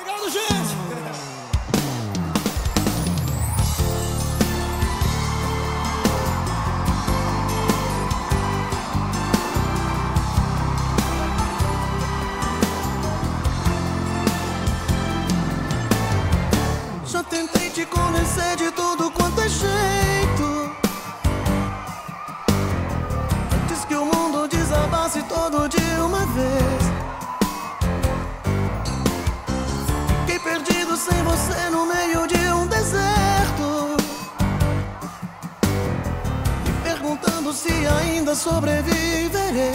Obrigado, gente! Já tentei te convencer de tudo quanto é jeito. Antes que o mundo desabasse todo de uma vez. Ainda sobreviverei.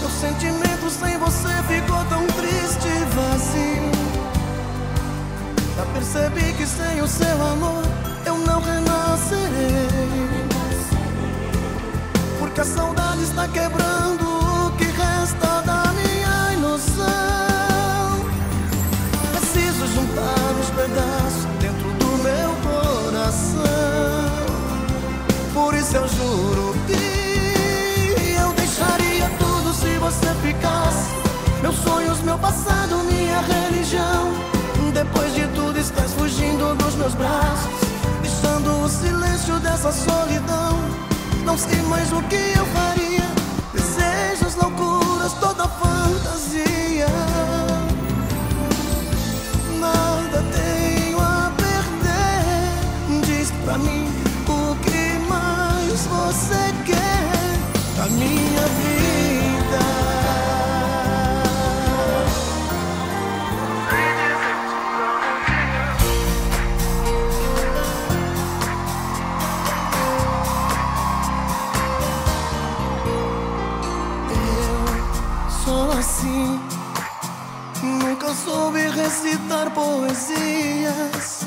Meu sentimento sem você ficou tão triste e vazio. Já percebi que sem o seu amor eu não renascerei. Porque a saudade está quebrando o que resta da Eu juro que eu deixaria tudo se você ficasse. Meus sonhos, meu passado, minha religião. Depois de tudo, estás fugindo dos meus braços, deixando o silêncio dessa solidão. Não sei mais o que eu faria. Desejos, loucuras, toda fantasia. Você quer da minha vida. Eu sou assim. Nunca soube recitar poesias.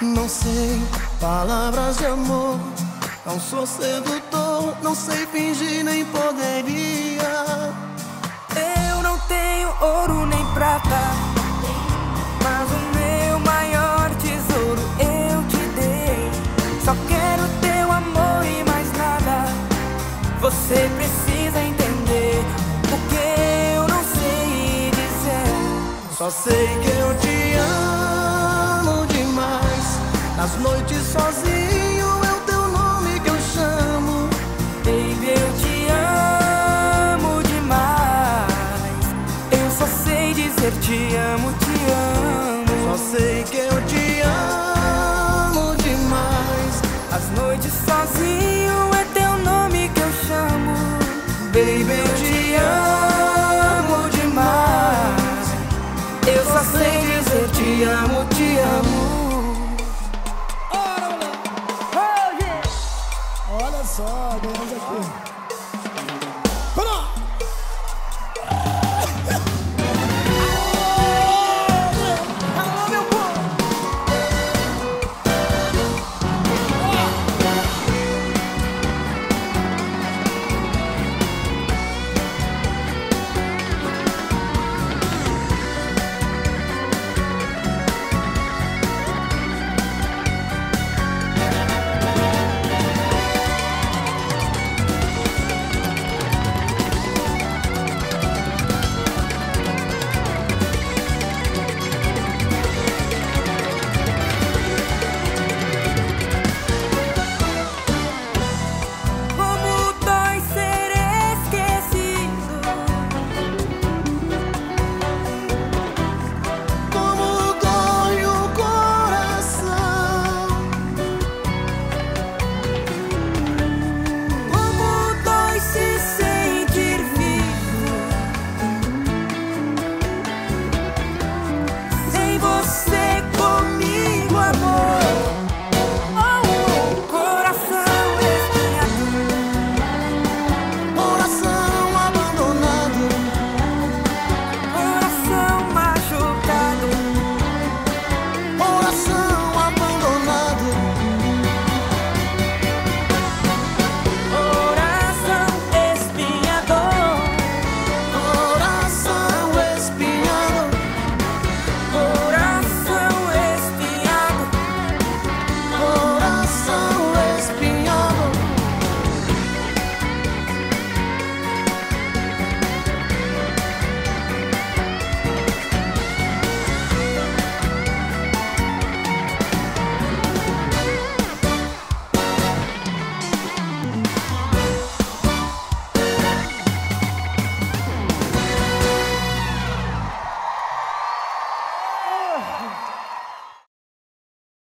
Não sei palavras de amor. Não sou sedutor, não sei fingir nem poderia. Eu não tenho ouro nem prata, mas o meu maior tesouro eu te dei. Só quero teu amor e mais nada. Você precisa entender o que eu não sei dizer. Só sei que eu te amo demais. Nas noites sozinho te amo, te amo. Só sei que eu te amo demais. As noites sozinho é teu nome que eu chamo. Baby, eu te amo demais. Eu só sei dizer te amo, te amo. Olha só, ganhamos aqui.